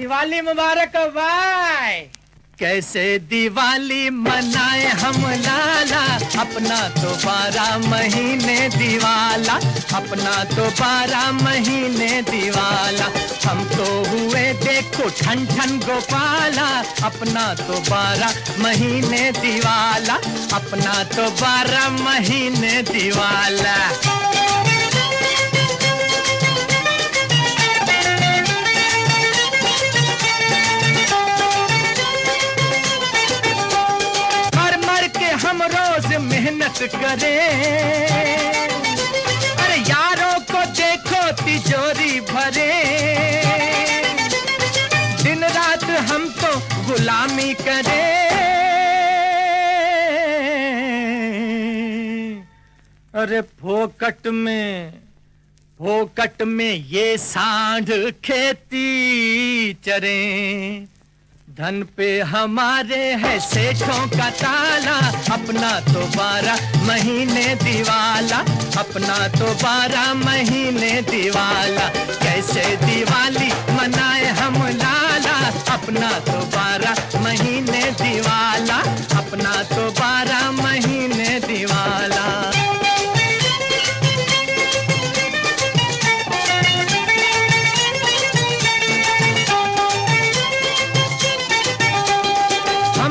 दिवाली मुबारक, भाई। कैसे दिवाली मनाए हम लाला? अपना तो बारह महीने दिवाला। अपना तो बारह महीने दिवाला। हम तो हुए देखो ठन ठन गोपाला। अपना तो बारह महीने दिवाला। अपना तो बारह महीने दिवाला। मेहनत करें। अरे यारों को देखो तिजोरी भरे। दिन रात हम तो गुलामी करें। अरे फोकट में फोकट में ये सांड खेती चरें। धन पे हमारे है सेठों का ताला। अपना तो बारह महीने दिवाला। अपना तो बारह महीने दिवाला। कैसे दिवाली मनाए हम लाला। अपना तो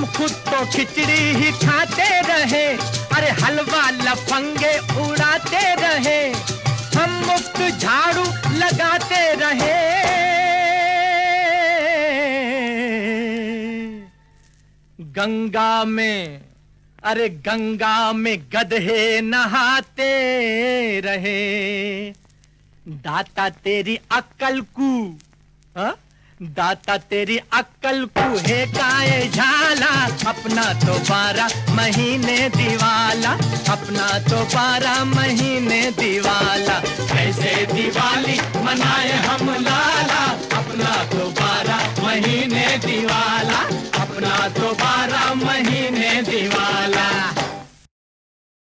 खुद तो खिचड़ी ही खाते रहे। अरे हलवा लफंगे उड़ाते रहे। हम मुफ़्त झाड़ू लगाते रहे। गंगा में, अरे गंगा में गधे नहाते रहे। दाता तेरी अक्कल को हाँ? दाता तेरी अक्कल कुहे काए झाला। अपना तो बारह महीने दिवाला। अपना तो बारह महीने दिवाला। ऐसे दिवाली मनाए हम लाला। अपना तो बारह महीने दिवाला। अपना तो बारह महीने दिवाला।